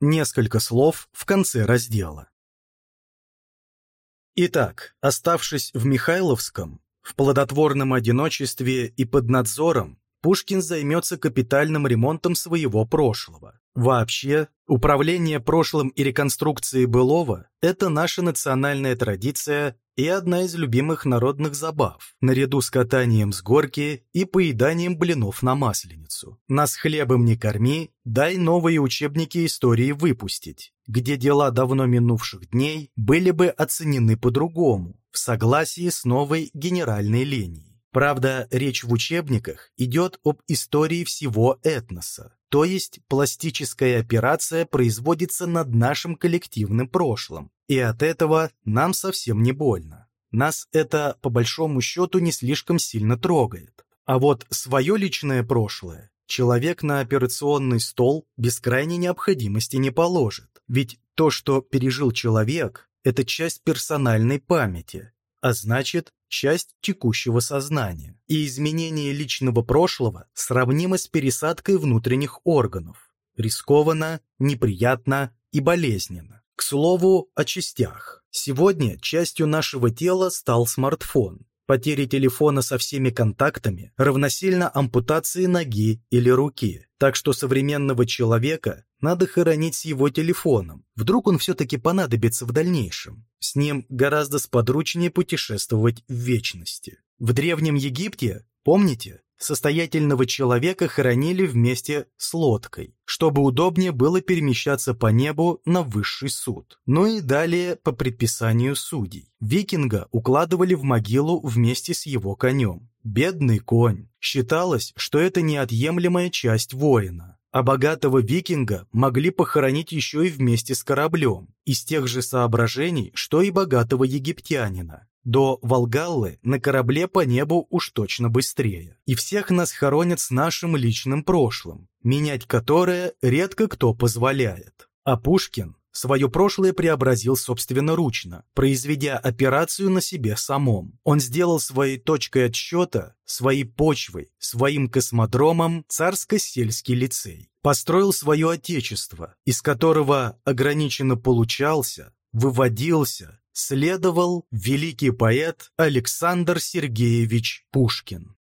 Несколько слов в конце раздела. Итак, оставшись в Михайловском, в плодотворном одиночестве и под надзором, Пушкин займется капитальным ремонтом своего прошлого. Вообще, управление прошлым и реконструкцией былого – это наша национальная традиция и одна из любимых народных забав, наряду с катанием с горки и поеданием блинов на масленицу. Нас хлебом не корми, дай новые учебники истории выпустить, где дела давно минувших дней были бы оценены по-другому, в согласии с новой генеральной линией. Правда, речь в учебниках идет об истории всего этноса, то есть пластическая операция производится над нашим коллективным прошлым, и от этого нам совсем не больно. Нас это, по большому счету, не слишком сильно трогает. А вот свое личное прошлое человек на операционный стол без крайней необходимости не положит, ведь то, что пережил человек, это часть персональной памяти, а значит, часть текущего сознания, и изменение личного прошлого сравнимо с пересадкой внутренних органов. Рискованно, неприятно и болезненно. К слову, о частях. Сегодня частью нашего тела стал смартфон. Потеря телефона со всеми контактами равносильно ампутации ноги или руки. Так что современного человека надо хоронить с его телефоном. Вдруг он все-таки понадобится в дальнейшем. С ним гораздо сподручнее путешествовать в вечности. В Древнем Египте, помните, состоятельного человека хоронили вместе с лодкой, чтобы удобнее было перемещаться по небу на высший суд. Ну и далее по предписанию судей. Викинга укладывали в могилу вместе с его конем. Бедный конь. Считалось, что это неотъемлемая часть воина а богатого викинга могли похоронить еще и вместе с кораблем, из тех же соображений, что и богатого египтянина. До Волгаллы на корабле по небу уж точно быстрее. И всех нас хоронят с нашим личным прошлым, менять которое редко кто позволяет. А Пушкин свое прошлое преобразил собственноручно, произведя операцию на себе самом. Он сделал своей точкой отсчета, своей почвой, своим космодромом царско-сельский лицей. Построил свое отечество, из которого ограниченно получался, выводился, следовал великий поэт Александр Сергеевич Пушкин.